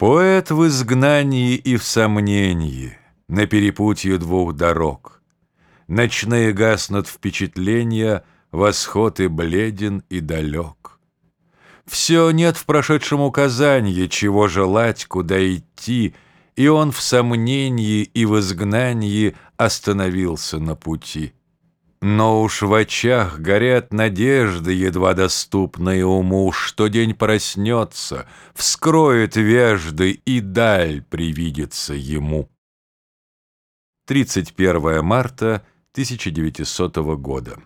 Поэт в изгнании и в сомнении, На перепутье двух дорог. Ночные гаснут впечатления, Восход и бледен, и далек. Все нет в прошедшем указании, Чего желать, куда идти, И он в сомнении и в изгнании Остановился на пути. Но уж в очах горят надежды, едва доступные уму, Что день проснется, вскроет вежды, и даль привидится ему. 31 марта 1900 года.